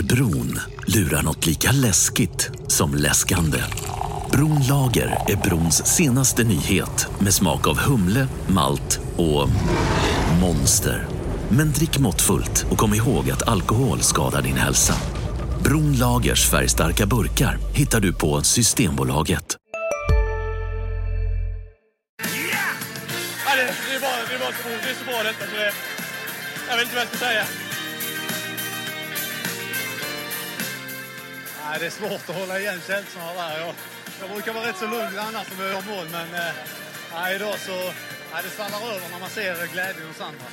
Under bron lurar något lika läskigt som läskande. Bronlager är brons senaste nyhet med smak av humle, malt och monster. Men drick måttfullt och kom ihåg att alkohol skadar din hälsa. Bronlagers färgstarka burkar hittar du på Systembolaget. Ja, det, det, är bara, det, är bara så, det är så bra detta så det, jag vet inte vad jag ska säga. Nej, det är svårt att hålla igen känslorna där. Jag, jag brukar vara rätt så lugn annars när jag gör mål, men eh, nej, idag så nej, det svallar över när man ser glädjen hos andra.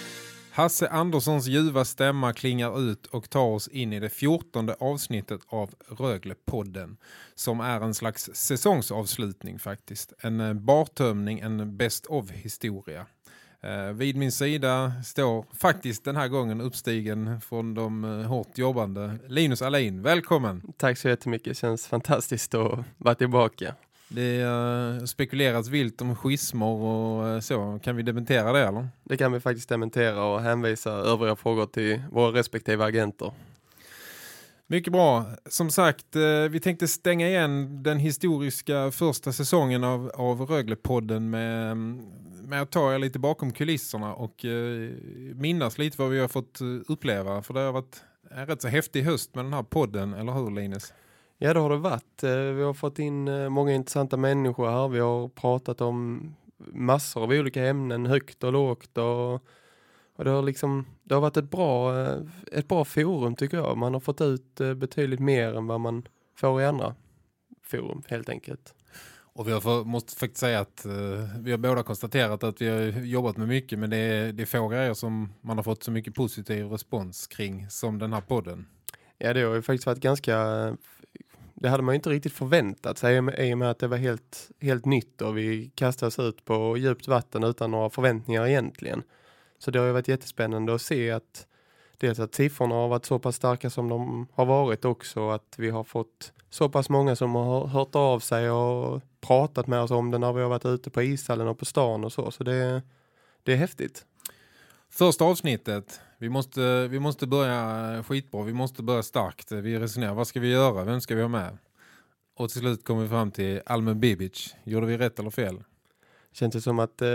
Hasse Anderssons ljuva stämma klingar ut och tar oss in i det fjortonde avsnittet av Rögle-podden som är en slags säsongsavslutning faktiskt. En eh, bartömning, en best of-historia. Eh, vid min sida står faktiskt den här gången uppstigen från de eh, hårt jobbande Linus Alin. Välkommen! Tack så jättemycket, det känns fantastiskt att vara tillbaka. Det uh, spekuleras vilt om schismer och uh, så. Kan vi dementera det eller? Det kan vi faktiskt dementera och hänvisa övriga frågor till våra respektive agenter. Mycket bra. Som sagt, eh, vi tänkte stänga igen den historiska första säsongen av, av Röglepodden med, med att ta er lite bakom kulisserna och eh, minnas lite vad vi har fått eh, uppleva. För det har varit en rätt så häftig höst med den här podden, eller hur Linus? Ja, det har det varit. Vi har fått in många intressanta människor här. Vi har pratat om massor av olika ämnen, högt och lågt. Och, och det, har liksom, det har varit ett bra, eh, ett bra forum tycker jag. Man har fått ut betydligt mer än vad man får i andra forum helt enkelt. Och vi har för, måste faktiskt säga att uh, vi har båda konstaterat att vi har jobbat med mycket men det är, det är få grejer som man har fått så mycket positiv respons kring som den här podden. Ja, det har ju faktiskt varit ganska det hade man inte riktigt förväntat sig i och med att det var helt, helt nytt och vi kastades ut på djupt vatten utan några förväntningar egentligen. Så det har ju varit jättespännande att se att dels att siffrorna har varit så pass starka som de har varit också att vi har fått så pass många som har hört av sig och pratat med oss om det när vi har varit ute på ishallen och på stan och så. Så det, det är häftigt. Första avsnittet. Vi måste, vi måste börja skitbra. Vi måste börja starkt. Vi resonerar. Vad ska vi göra? Vem ska vi ha med? Och till slut kommer vi fram till Almen Bibic. Gjorde vi rätt eller fel? Känns det som att eh,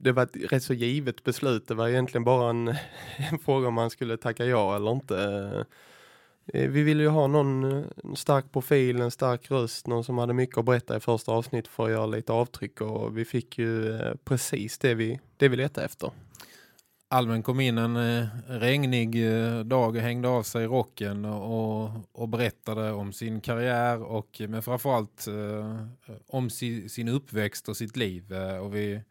det var ett rätt så givet beslut. Det var egentligen bara en, en fråga om man skulle tacka ja eller inte. Eh, vi ville ju ha någon eh, stark profil, en stark röst, någon som hade mycket att berätta i första avsnitt för att göra lite avtryck och vi fick ju eh, precis det vi, det vi letade efter. Almen kom in en eh, regnig eh, dag och hängde av sig rocken och, och berättade om sin karriär och eh, men framförallt om si, sin uppväxt och sitt liv. Och vi,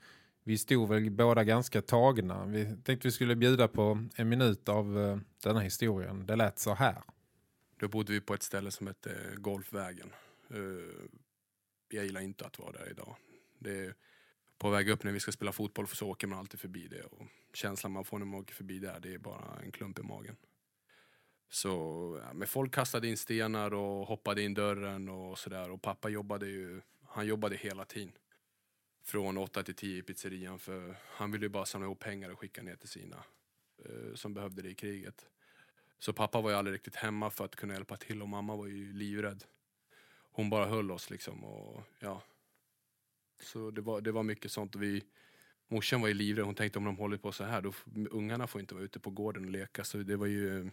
vi stod väl båda ganska tagna. Vi tänkte vi skulle bjuda på en minut av denna historien. Det lät så här. Då bodde vi på ett ställe som hette Golfvägen. Jag gillar inte att vara där idag. Det är på väg upp när vi ska spela fotboll så åker man alltid förbi det. Och känslan man får när man åker förbi där, det är bara en klump i magen. Så ja, men folk kastade in stenar och hoppade in dörren och sådär. Och pappa jobbade ju, han jobbade hela tiden. Från 8 till 10 i pizzerian för han ville ju bara samla ihop pengar och skicka ner till sina eh, som behövde det i kriget. Så pappa var ju aldrig riktigt hemma för att kunna hjälpa till och mamma var ju livrädd. Hon bara höll oss liksom och ja, så det var, det var mycket sånt. Och vi, morsan var ju livrädd. Hon tänkte om de håller på så här, då ungarna får inte vara ute på gården och leka. Så det var ju,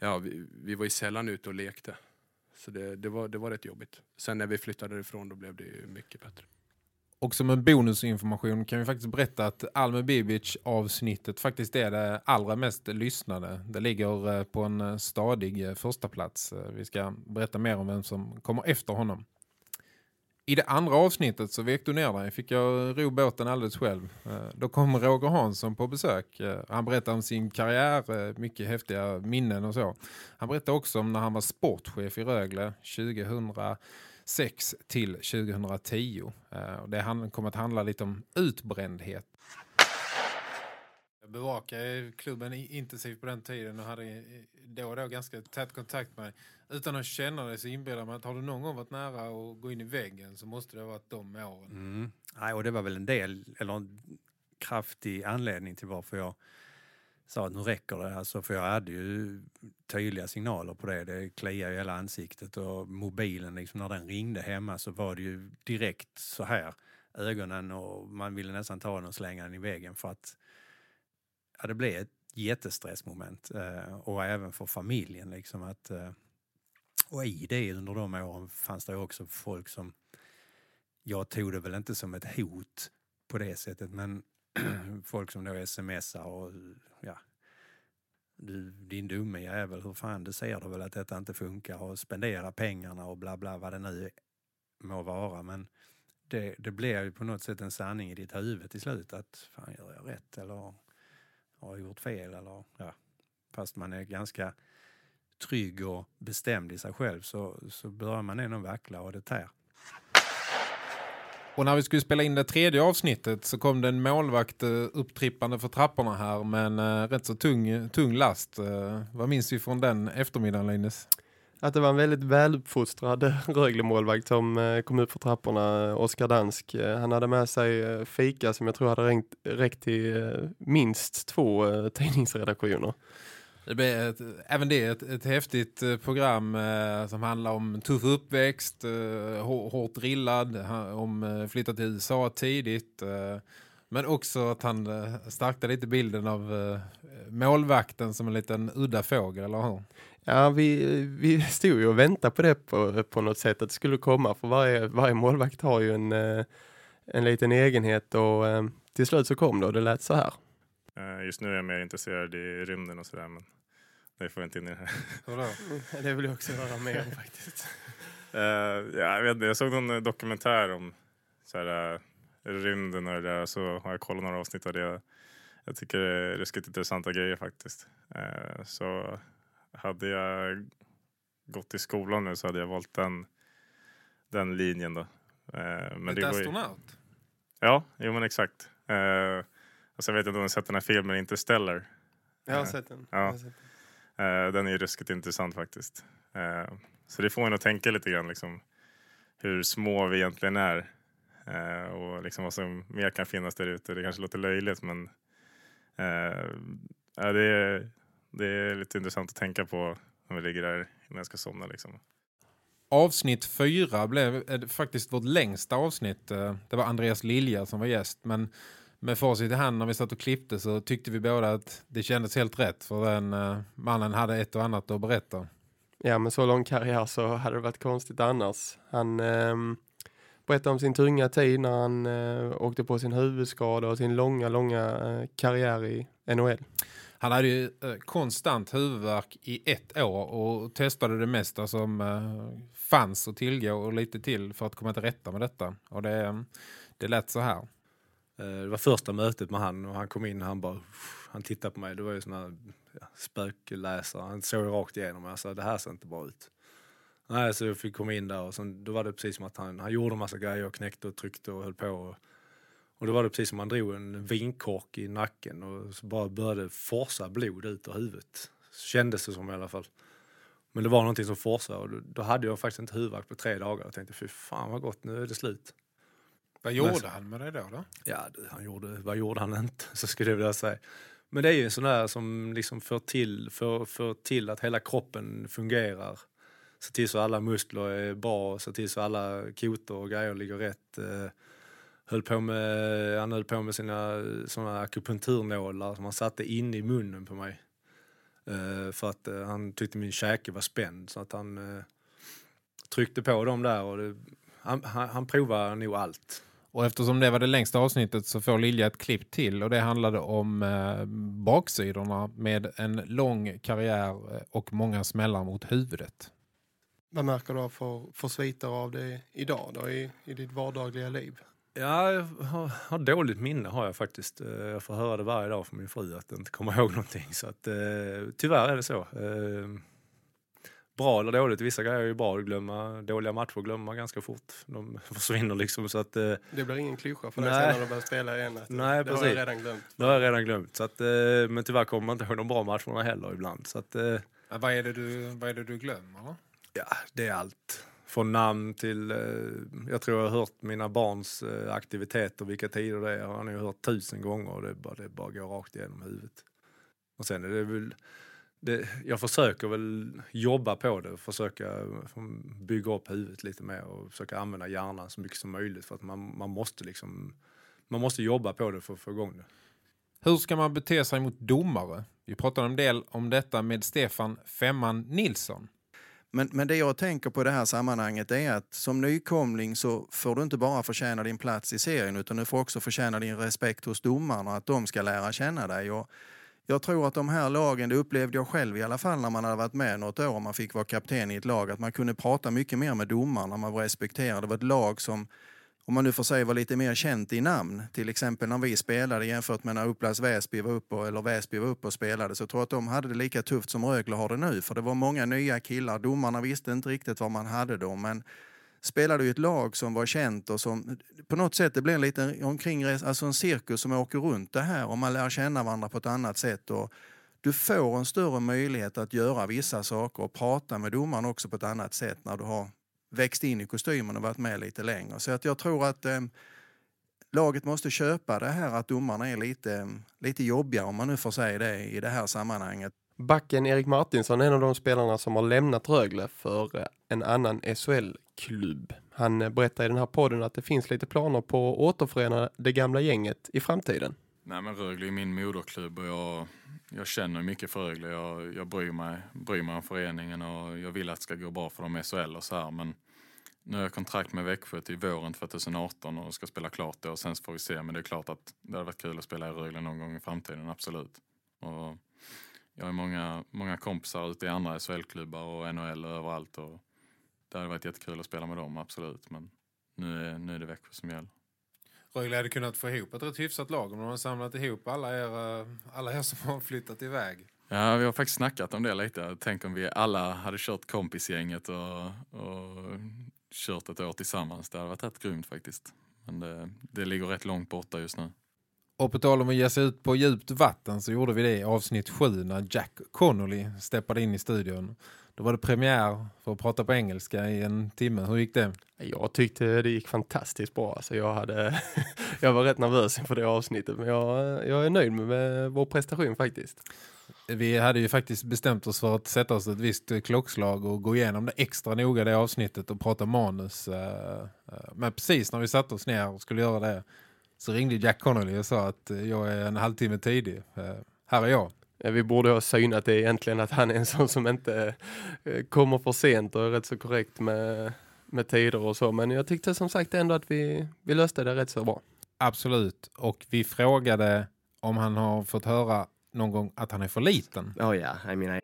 ja, vi, vi var ju sällan ute och lekte. Så det, det, var, det var rätt jobbigt. Sen när vi flyttade ifrån då blev det mycket bättre. Och som en bonusinformation kan vi faktiskt berätta att Alme Bibic avsnittet faktiskt är det allra mest lyssnade. Det ligger eh, på en stadig eh, första plats. Eh, vi ska berätta mer om vem som kommer efter honom. I det andra avsnittet så vek du ner dig. Fick jag ro båten alldeles själv. Eh, då kom Roger Hansson på besök. Eh, han berättade om sin karriär, eh, mycket häftiga minnen och så. Han berättade också om när han var sportchef i Rögle 2006 till 2010. Det kom att handla lite om utbrändhet. Jag bevakade klubben intensivt på den tiden och hade då och då ganska tät kontakt med utan att känna det så inbillar man att har du någon gång varit nära att gå in i väggen så måste det ha varit de åren. Mm. Nej, och det var väl en del, eller en kraftig anledning till varför jag sa att nu räcker det. Alltså, för jag hade ju tydliga signaler på det. Det kliade i hela ansiktet och mobilen, liksom, när den ringde hemma så var det ju direkt så här ögonen och man ville nästan ta den och slänga den i väggen för att det blev ett jättestressmoment eh, och även för familjen liksom att eh, och i det under de åren fanns det också folk som jag tog det väl inte som ett hot på det sättet men folk som då smsar och ja, du, din dumme jävel, hur fan, du ser du väl att detta inte funkar och spendera pengarna och bla bla vad det nu må vara. Men det, det blir ju på något sätt en sanning i ditt huvud till slut att fan gör jag rätt eller har gjort fel eller ja. Fast man är ganska trygg och bestämd i sig själv så, så börjar man ändå vackla och det tär. Och när vi skulle spela in det tredje avsnittet så kom det en målvakt eh, upptrippande för trapporna här med en eh, rätt så tung, tung last. Eh, vad minns vi från den eftermiddagen, Linus? Att det var en väldigt väluppfostrad Rögle-målvakt som eh, kom upp för trapporna, eh, Oskar Dansk. Eh, han hade med sig fika som jag tror hade räckt, räckt till minst två tidningsredaktioner. Det blir ett, även det ett, ett häftigt program eh, som handlar om tuff uppväxt, eh, hårt drillad, om eh, flytta till USA tidigt. Eh, men också att han eh, starkade lite bilden av eh, målvakten som en liten udda fågel, eller hur? Ja, vi, vi stod ju och väntade på det på, på något sätt att det skulle komma. För varje, varje målvakt har ju en, en liten egenhet och till slut så kom det och det lät så här. Just nu är jag mer intresserad i rymden och sådär men det får jag inte in i det här. Vadå? Det vill jag också höra mer om faktiskt. ja, jag, vet jag såg någon dokumentär om så här, rymden och det där så har jag kollat några avsnitt av det. Jag tycker det är ruskigt intressanta grejer faktiskt. Så hade jag gått i skolan nu så hade jag valt den, den linjen då. Uh, men Ett det astronaut? Ja, jo men exakt. Uh, alltså jag vet inte om du har sett den här filmen Interstellar. Jag har sett den. Ja. Jag har sett den. Den är ju ruskigt intressant faktiskt. Så det får en att tänka lite grann liksom, hur små vi egentligen är. Och liksom vad som mer kan finnas där ute. Det kanske låter löjligt men ja, det, är, det är lite intressant att tänka på när vi ligger där innan jag ska somna. Liksom. Avsnitt fyra blev faktiskt vårt längsta avsnitt. Det var Andreas Lilja som var gäst men med facit i hand när vi satt och klippte så tyckte vi båda att det kändes helt rätt för den uh, mannen hade ett och annat att berätta. Ja, med så lång karriär så hade det varit konstigt annars. Han eh, berättade om sin tunga tid när han eh, åkte på sin huvudskada och sin långa, långa eh, karriär i NHL. Han hade ju eh, konstant huvudvärk i ett år och testade det mesta som eh, fanns att tillgå och lite till för att komma till rätta med detta. Och det, det lät så här. Eh, det var första mötet med han och han kom in och han bara, han tittade på mig. Det var ju sån här ja, spökläsare. Han såg rakt igenom mig. Jag sa, det här ser inte bra ut. Nej, så jag fick komma in där och sen, då var det precis som att han, han gjorde en massa grejer och knäckte och tryckte och höll på. Och, och då var det precis som han drog en vinkork i nacken och så bara började forsa blod ut ur huvudet. Kändes det som i alla fall. Men det var någonting som forsade och då, hade jag faktiskt inte huvudvärk på tre dagar. Jag tänkte, fy fan vad gott, nu är det slut. Vad gjorde men, han med det då? då? Ja, han gjorde, vad gjorde han inte? Så skulle jag vilja säga. Men det är ju en sån där som liksom för till, för, för till att hela kroppen fungerar. Se till så alla muskler är bra, se till så alla kotor och grejer ligger rätt. Eh, höll på med, han höll på med sina såna akupunkturnålar som han satte in i munnen på mig. Eh, för att eh, han tyckte min käke var spänd så att han tryckte på dem där och det, han, han, han provar nog allt. Och eftersom det var det längsta avsnittet så får Lilja ett klipp till och det handlade om eh, baksidorna med en lång karriär och många smällar mot huvudet. Vad märker du för, för sviter av det idag då i, i ditt vardagliga liv? Ja, jag har, har dåligt minne har jag faktiskt. Eh, jag får höra det varje dag från min fru att jag inte kommer ihåg någonting. Så att, eh, tyvärr är det så. Eh, bra eller dåligt. Vissa grejer är ju bra att glömma. Dåliga matcher glömmer man ganska fort. De försvinner liksom. Så att, eh, det blir ingen klyscha för dig sen när du börjar spela igen. Att, nej, det precis. har jag redan glömt. Det har jag redan glömt. Så att, eh, men tyvärr kommer man inte ihåg de bra matcherna heller ibland. Så att, eh, vad, är det du, vad är det du glömmer? Ja, det är allt. Från namn till... Eh, jag tror jag har hört mina barns eh, aktiviteter, vilka tider det är. Jag har jag hört tusen gånger och det bara, det bara går rakt igenom huvudet. Och sen är det väl, det, jag försöker väl jobba på det, försöka liksom, bygga upp huvudet lite mer och försöka använda hjärnan så mycket som möjligt för att man, man måste liksom, man måste jobba på det för att få igång det. Hur ska man bete sig mot domare? Vi pratade en del om detta med Stefan Femman Nilsson. Men, men det jag tänker på i det här sammanhanget är att som nykomling så får du inte bara förtjäna din plats i serien utan du får också förtjäna din respekt hos domarna att de ska lära känna dig. Och jag tror att de här lagen, det upplevde jag själv i alla fall när man hade varit med något år och man fick vara kapten i ett lag, att man kunde prata mycket mer med domarna, man var respekterad. Det var ett lag som om man nu får säga var lite mer känt i namn. Till exempel när vi spelade jämfört med när Upplands Väsby var uppe, eller Väsby var uppe och spelade så tror jag att de hade det lika tufft som Rögle har det nu. För det var många nya killar. Domarna visste inte riktigt var man hade dem. Men spelade ju ett lag som var känt och som på något sätt det blir en liten omkring, alltså en cirkus som åker runt det här och man lär känna varandra på ett annat sätt. Och du får en större möjlighet att göra vissa saker och prata med domaren också på ett annat sätt när du har växt in i kostymen och varit med lite längre. Så att jag tror att eh, laget måste köpa det här att domarna är lite, lite jobbiga om man nu får säga det i det här sammanhanget. Backen Erik Martinsson är en av de spelarna som har lämnat Rögle för eh, en annan SHL-klubb. Han eh, berättar i den här podden att det finns lite planer på att återförena det gamla gänget i framtiden. Nej men Rögle är min moderklubb och jag, jag känner mycket för Rögle. Jag, jag bryr, mig, bryr mig om föreningen och jag vill att det ska gå bra för dem i SHL och så här. Men nu har jag kontrakt med Växjö till våren 2018 och ska spela klart då och sen får vi se. Men det är klart att det hade varit kul att spela i Rögle någon gång i framtiden, absolut. Och jag har många, många kompisar ute i andra SHL-klubbar och NHL och överallt och det hade varit jättekul att spela med dem, absolut. Men nu är, nu är det Växjö som gäller. Rögle hade kunnat få ihop ett rätt hyfsat lag om de har samlat ihop alla er, alla er som har flyttat iväg. Ja, vi har faktiskt snackat om det lite. Tänk om vi alla hade kört kompisgänget och, och kört ett år tillsammans. Det hade varit rätt grymt faktiskt. Men det, det ligger rätt långt borta just nu. Och på tal om att ge sig ut på djupt vatten så gjorde vi det i avsnitt 7 när Jack Connolly steppade in i studion. Då var det premiär för att prata på engelska i en timme. Hur gick det? Jag tyckte det gick fantastiskt bra. Alltså jag, hade jag var rätt nervös inför det avsnittet men jag, jag är nöjd med vår prestation faktiskt. Vi hade ju faktiskt bestämt oss för att sätta oss ett visst klockslag och gå igenom det extra noga det avsnittet och prata manus. Eh, eh, men precis när vi satte oss ner och skulle göra det så ringde Jack Connolly och sa att jag är en halvtimme tidig. Eh, här är jag. Vi borde ha synat det egentligen att han är en sån som inte kommer för sent och är rätt så korrekt med, med tider och så. Men jag tyckte som sagt ändå att vi, vi löste det rätt så bra. Absolut. Och vi frågade om han har fått höra någon gång att han är för liten. Oh yeah, I mean I...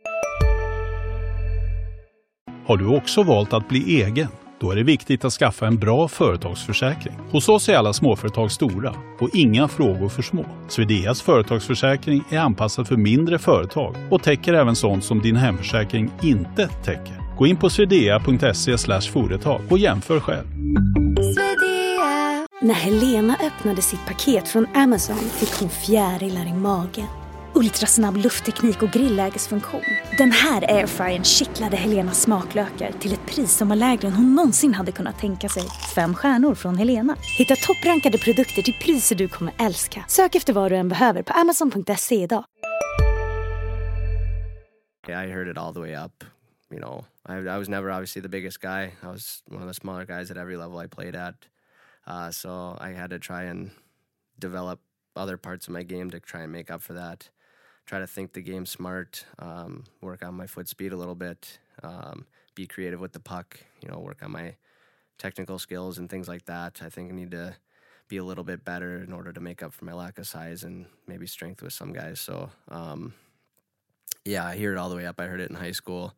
Har du också valt att bli egen? Då är det viktigt att skaffa en bra företagsförsäkring. Hos oss är alla småföretag stora och inga frågor för små. Swedeas företagsförsäkring är anpassad för mindre företag och täcker även sånt som din hemförsäkring inte täcker. Gå in på swedea.se företag och jämför själv. När Helena öppnade sitt paket från Amazon fick hon fjärilar i magen ultrasnabb luftteknik och grillägesfunktion. Den här airfryern kittlade Helenas smaklökar till ett pris som var lägre än hon någonsin hade kunnat tänka sig. Fem stjärnor från Helena. Hitta topprankade produkter till priser du kommer älska. Sök efter vad du än behöver på amazon.se idag. I heard it all the way up. You know, I, I was never obviously the biggest guy. I was one of the smaller guys at every level I played at. Uh, so I had to try and develop other parts of my game to try and make up for that. Try to think the game smart, um, work on my foot speed a little bit, um, be creative with the puck, you know, work on my technical skills and things like that. I think I need to be a little bit better in order to make up for my lack of size and maybe strength with some guys. So, um, yeah, I hear it all the way up. I heard it in high school.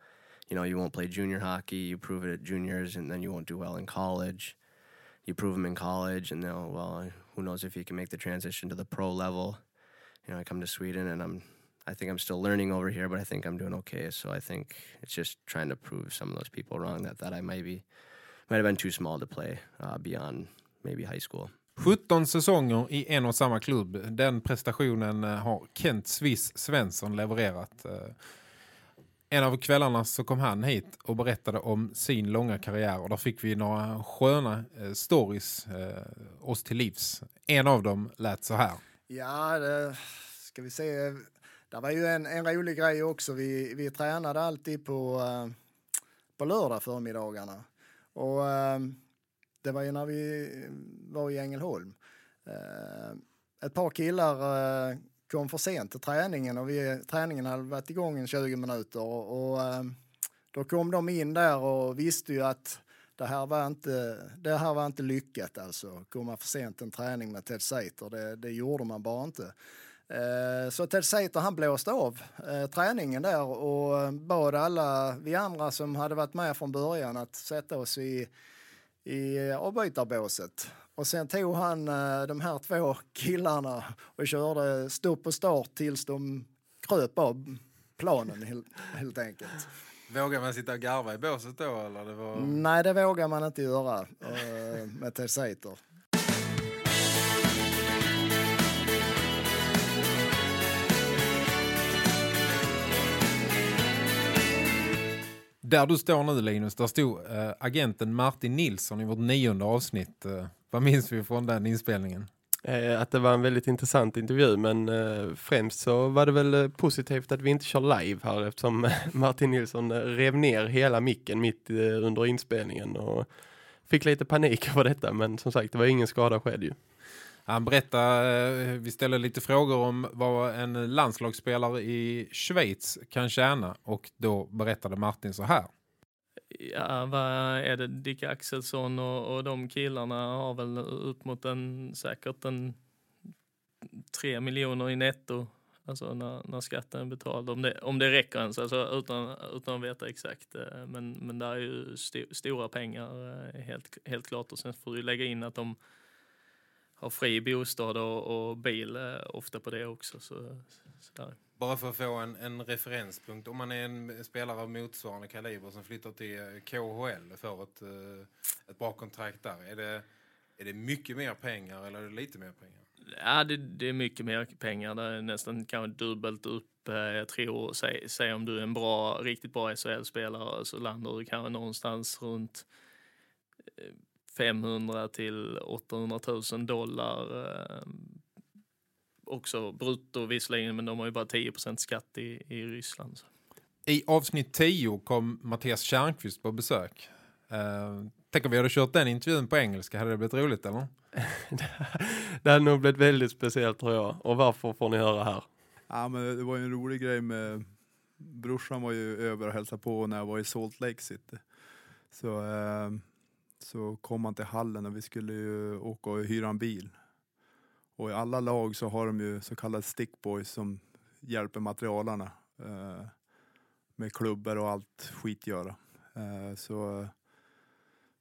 You know, you won't play junior hockey, you prove it at juniors, and then you won't do well in college. You prove them in college, and they'll, well, who knows if you can make the transition to the pro level. You know, I come to Sweden and I'm I think I'm still learning over here, but I think I'm doing okay. So I think it's just trying to prove some of those people wrong that, that I might be might have been too small to play uh, beyond maybe high school. 17 säsonger i en och samma klubb. Den prestationen eh, har Kent Swiss Svensson levererat. Eh, en av kvällarna så kom han hit och berättade om sin långa karriär och där fick vi några sköna eh, stories oss till livs. En av dem lät så här. Ja, det ska vi se det var ju en, en rolig grej också. Vi, vi tränade alltid på, eh, på lördag förmiddagarna. Och eh, det var ju när vi var i Ängelholm. Eh, ett par killar eh, kom för sent till träningen och vi, träningen hade varit igång i 20 minuter. Och, och då kom de in där och visste ju att det här var inte, det här var inte lyckat alltså. Komma för sent till en träning med Ted Sater, det, det gjorde man bara inte. Eh, så Ted Sater han blåste av eh, träningen där och bad alla vi andra som hade varit med från början att sätta oss i, i avbytarbåset. Och sen tog han eh, de här två killarna och körde stopp och start tills de kröp av planen helt, helt enkelt. Vågar man sitta och garva i båset då? Eller det var... Nej, det vågar man inte göra eh, med Ted Sater. Där du står nu Linus, där stod äh, agenten Martin Nilsson i vårt nionde avsnitt. Äh, vad minns vi från den inspelningen? Eh, att det var en väldigt intressant intervju men eh, främst så var det väl eh, positivt att vi inte kör live här eftersom Martin Nilsson rev ner hela micken mitt under inspelningen och fick lite panik över detta men som sagt det var ingen skada skedd ju. Han berättade, eh, vi ställde lite frågor om vad en landslagsspelare i Schweiz kan tjäna och då berättade Martin så här. Ja, vad är det? Dick Axelsson och, och de killarna har väl upp mot en, säkert en tre miljoner i netto. Alltså när, när skatten är betald. Om det, om det räcker ens, alltså utan, utan att veta exakt. Eh, men, men det är ju st stora pengar eh, helt, helt klart. Och sen får du lägga in att de har fri bostad och, och bil eh, ofta på det också. Så, så bara för att få en, en referenspunkt. Om man är en spelare av motsvarande kaliber som flyttar till eh, KHL för ett, eh, ett bra kontrakt där. Är det, är det mycket mer pengar eller är det lite mer pengar? Ja, det, det är mycket mer pengar. Det är nästan kanske dubbelt upp. Jag tror, säg, säg om du är en bra, riktigt bra SHL-spelare så landar du kanske någonstans runt 500 till 800 000 dollar också brutto visserligen, men de har ju bara 10% skatt i, i Ryssland. Så. I avsnitt 10 kom Mattias Kärnqvist på besök. Uh, tänk om vi hade kört den intervjun på engelska, hade det blivit roligt eller? det hade nog blivit väldigt speciellt tror jag. Och varför får ni höra här? Ja, men det var ju en rolig grej med brorsan var ju över och hälsade på när jag var i Salt Lake City. Så, eh, så kom han till hallen och vi skulle ju åka och hyra en bil. Och i alla lag så har de ju så kallade stickboys som hjälper materialarna eh, med klubbor och allt skit göra. Eh, så eh,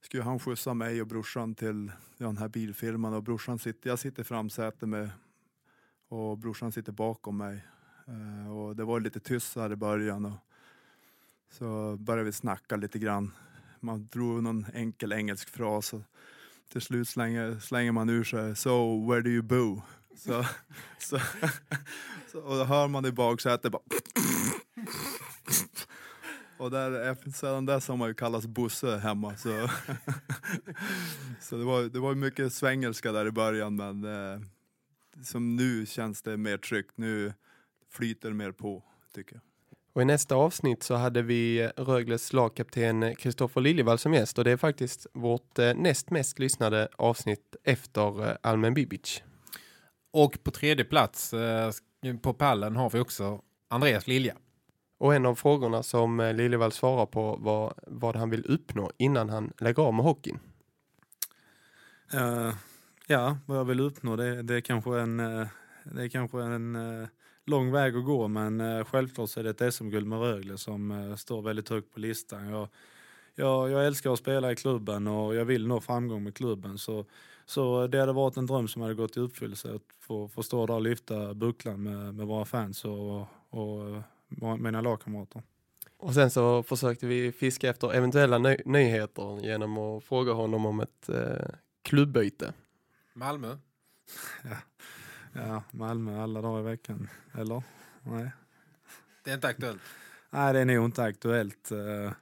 skulle han skjutsa mig och brorsan till den här bilfirman och brorsan sitter, jag sitter framsäte med och brorsan sitter bakom mig. Eh, och det var lite tyst här i början och så började vi snacka lite grann. Man drog någon enkel engelsk fras och till slut slänger, slänger man ur sig So, where do you boo? Så, så, så, och då hör man i baksätet bara och där, sedan dess har man ju kallats Bosse hemma. Så, så det, var, det var mycket svengelska där i början men eh, som nu känns det mer tryggt. Nu flyter det mer på tycker jag. Och i nästa avsnitt så hade vi Rögles lagkapten Kristoffer Liljevall som gäst och det är faktiskt vårt eh, näst mest lyssnade avsnitt efter eh, Almen Bibic. Och på tredje plats eh, på pallen har vi också Andreas Lilja. Och en av frågorna som Liljevall svarar på var vad han vill uppnå innan han lägger av med hockeyn. Uh, ja, vad jag vill uppnå det, det är kanske en, det är kanske en lång väg att gå men eh, självklart så är det ett SM-guld med Rögle som eh, står väldigt högt på listan. Jag, jag, jag, älskar att spela i klubben och jag vill nå framgång med klubben. Så, så det hade varit en dröm som hade gått i uppfyllelse att få, få stå där och lyfta bucklan med, med våra fans och, och eh, mina lagkamrater. Och sen så försökte vi fiska efter eventuella ny nyheter genom att fråga honom om ett eh, klubbyte. Malmö? ja. Ja, Malmö alla dagar i veckan. Eller? Nej. Det är inte aktuellt? Nej, det är nog inte aktuellt. Eh,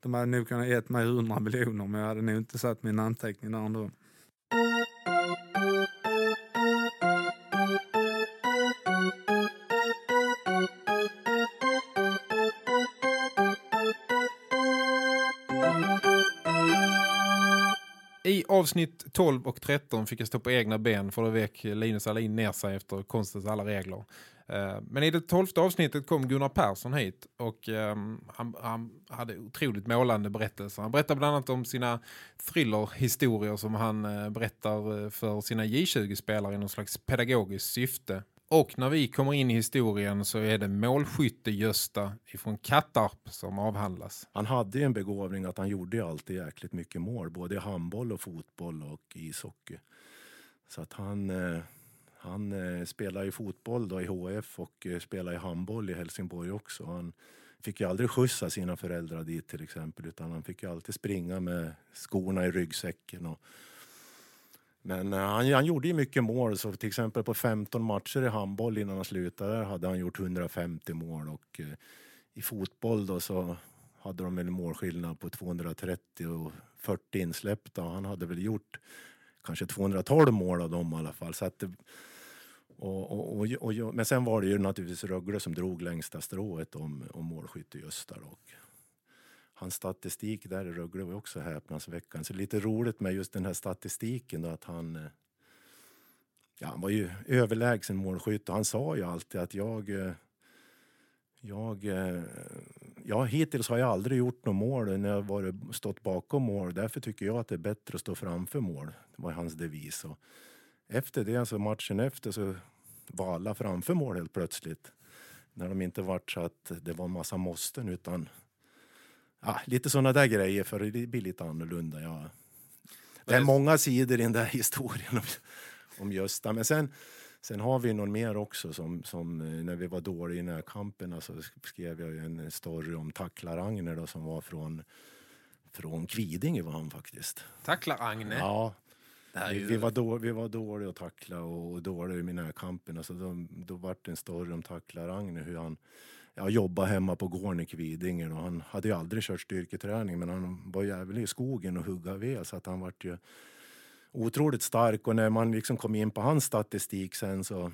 de hade nog kunnat gett mig 100 miljoner men jag hade nog inte satt min anteckning där ändå. Avsnitt 12 och 13 fick jag stå på egna ben för då vek Linus Alin ner sig efter konstens alla regler. Eh, men i det tolfte avsnittet kom Gunnar Persson hit och ehm, han, han hade otroligt målande berättelser. Han berättar bland annat om sina thrillerhistorier som han eh, berättar eh, för sina J20-spelare i någon slags pedagogiskt syfte. Och när vi kommer in i historien så är det målskytte Gösta ifrån Kattarp som avhandlas. Han hade ju en begåvning att han gjorde ju alltid jäkligt mycket mål, både i handboll och fotboll och ishockey. Så att han, eh, han eh, spelar ju fotboll då i HF och spelade spelar i handboll i Helsingborg också. Han fick ju aldrig skjutsa sina föräldrar dit till exempel utan han fick ju alltid springa med skorna i ryggsäcken. Och, men eh, han, han gjorde ju mycket mål, så till exempel på 15 matcher i handboll innan han slutade hade han gjort 150 mål och eh, i fotboll då så hade de en målskillnad på 230 och 40 insläppta och han hade väl gjort kanske 212 mål av dem i alla fall. Så att det, och, och, och, och, men sen var det ju naturligtvis Rögle som drog längsta strået om, om målskytte Gösta. där. Och hans statistik där i Rögle var också häpnadsväckande. Så lite roligt med just den här statistiken då att han... Eh, ja, han var ju överlägsen målskytt och han sa ju alltid att jag... Eh, jag, eh, ja, hittills har jag aldrig gjort något mål när jag varit, stått bakom mål. Därför tycker jag att det är bättre att stå framför mål. Det var hans devis. Och efter det, alltså matchen efter, så var alla framför mål helt plötsligt. När de inte vart så att det var en massa måsten utan ja, lite sådana där grejer för det blir lite annorlunda. Ja. Det är många sidor i den där historien om, om Gösta. Men sen, sen har vi någon mer också som, som eh, när vi var dåliga i närkamperna så skrev jag ju en story om Tacklar-Agner då, som var från, från Kvidinge var han faktiskt. Tacklar Agne. Ja. Ju- vi, var då, vi var dåliga att tackla och dåliga i mina kampen. Alltså då, då vart det en story om hur han ja, jobbade hemma på gården i Kvidinge. Och han hade ju aldrig kört styrketräning men han var jävlig i skogen och hugga ved så att han vart ju otroligt stark. Och när man liksom kom in på hans statistik sen så,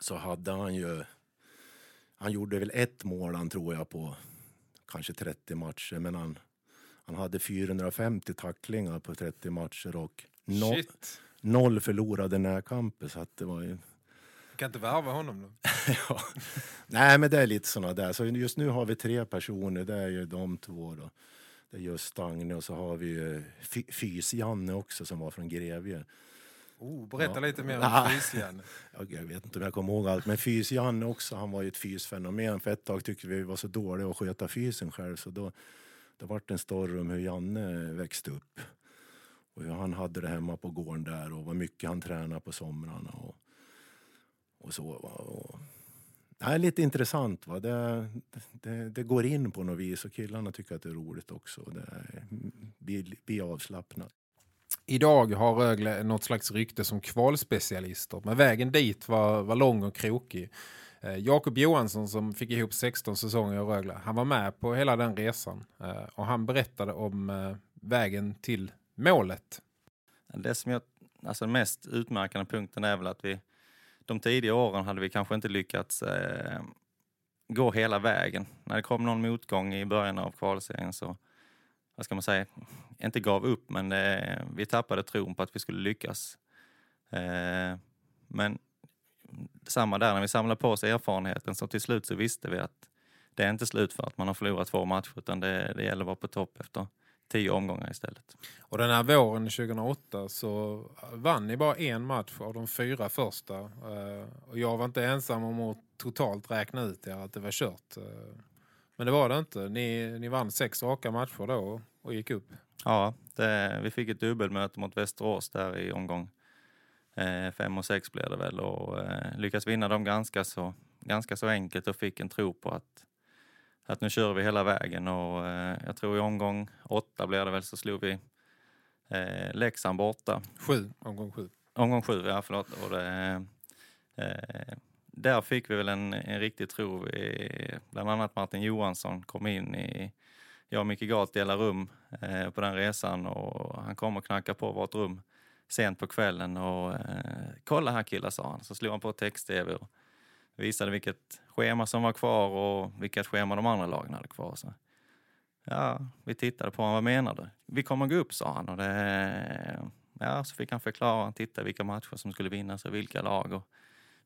så hade han ju... Han gjorde väl ett mål han tror jag på kanske 30 matcher men han, han hade 450 tacklingar på 30 matcher och no, noll förlorade närkamper. Så att det var ju... Kan inte värva honom då? ja. Nej, men det är lite såna där. Så just nu har vi tre personer. Det är ju de två då. Det är just Agne och så har vi ju Fy- Fys-Janne också som var från Grevie. Oh, berätta lite mer om. Fys-Janne. Ja, Jag vet inte om jag kommer ihåg allt, men Fys-Janne också, han var ju ett fysfenomen. För ett tag tyckte vi var så dåliga att sköta fysen själv, så då, då var det en story om hur Janne växte upp. Och hur han hade det hemma på gården där och vad mycket han tränade på somrarna och, och så. va. Och, är lite intressant. Va? Det, det, det går in på något vis och killarna tycker att det är roligt också. Det är, blir, avslappnat. Idag har Rögle något slags rykte som kvalspecialister. Men vägen dit var, var lång och krokig. Eh, Jakob Johansson som fick ihop 16 säsonger i Rögle. Han var med på hela den resan. Eh, och han berättade om eh, vägen till målet. Det som jag, alltså den mest utmärkande punkten är väl att vi de tidiga åren hade vi kanske inte lyckats eh, gå hela vägen. När det kom någon motgång i början av kvalserien så, vad ska man säga, inte gav upp men eh, vi tappade tron på att vi skulle lyckas. Eh, men samma där, när vi samlade på oss erfarenheten så till slut så visste vi att det är inte slut för att man har förlorat två matcher utan det, det gäller att vara på topp efter tio omgångar istället. Och den här våren 2008 så vann ni bara en match av de fyra första. Eh, Och jag var inte ensam om att totalt räkna ut er att det var kört. Eh, Men det var det inte. Ni, ni vann sex raka matcher då och- gick upp. Ja, det, vi fick ett dubbelmöte mot Västerås där i omgång eh, fem och sex blev det väl och eh, lyckades vinna dem ganska så, ganska så enkelt och fick en tro på att, att nu kör vi hela vägen och eh, jag tror i omgång åtta blev det väl så slog vi eh, Leksand borta. Sju, omgång sju. Omgång sju, ja förlåt. Och det, eh, där fick vi väl en, en riktig tro. Vi, bland annat Martin Johansson kom in i, jag och Micke Galt delar rum eh, på den resan och han kom och knackade på vårt rum sent på kvällen och eh, kolla här killar sa han. Så slog han på text-tv och visade vilket schema som var kvar och vilket schema de andra lagen hade kvar. Så Ja, vi tittade på honom. Vad menar du? Vi kommer gå upp, sa han. Och det, ja, så fick han förklara. Han tittade vilka matcher som skulle vinnas och vilka lag. Och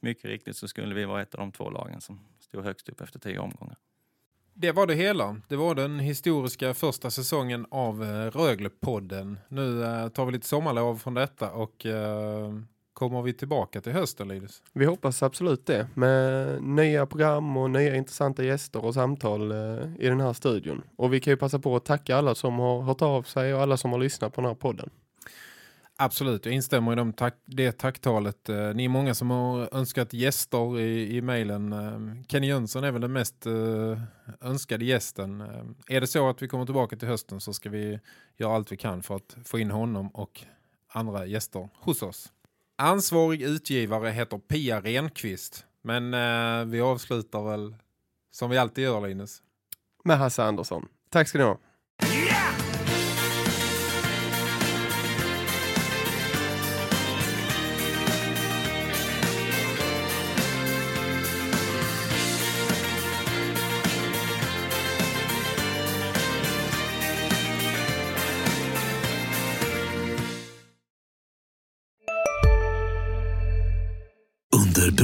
mycket riktigt så skulle vi vara ett av de två lagen som stod högst upp efter tio omgångar. Det var det hela. Det var den historiska första säsongen av eh, Röglepodden. Nu eh, tar vi lite sommarlov från detta och eh, kommer vi tillbaka till hösten, Lidus? Vi hoppas absolut det. Med nya program och nya intressanta gäster och samtal eh, i den här studion. Och vi kan ju passa på att tacka alla som har hört av sig och alla som har lyssnat på den här podden. Absolut, jag instämmer i de tack, det tacktalet. Eh, Ni är många som har önskat gäster i, i mejlen. Eh, Kenny Jönsson är väl den mest önskade gästen. Är det så att vi kommer tillbaka till hösten så ska vi göra allt vi kan för att få in honom och andra gäster hos oss. Ansvarig utgivare heter Pia Renqvist. Men eh, vi avslutar väl som vi alltid gör, Linus. Med Hasse Andersson. Tack ska ni ha. Under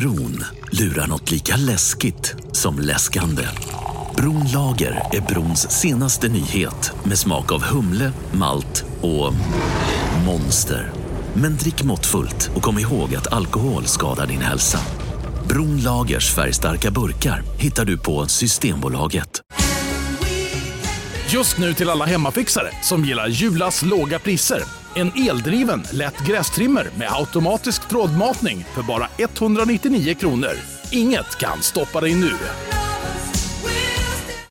bron lurar något lika läskigt som läskande. Bronlager är brons senaste nyhet med smak av humle, malt och monster. Men drick måttfullt och kom ihåg att alkohol skadar din hälsa. Bronlagers färgstarka burkar hittar du på Systembolaget. Just nu till alla hemmafixare som gillar Julas låga priser. En eldriven, lätt grästrimmer med automatisk trådmatning för bara 199 kronor. Inget kan stoppa dig nu.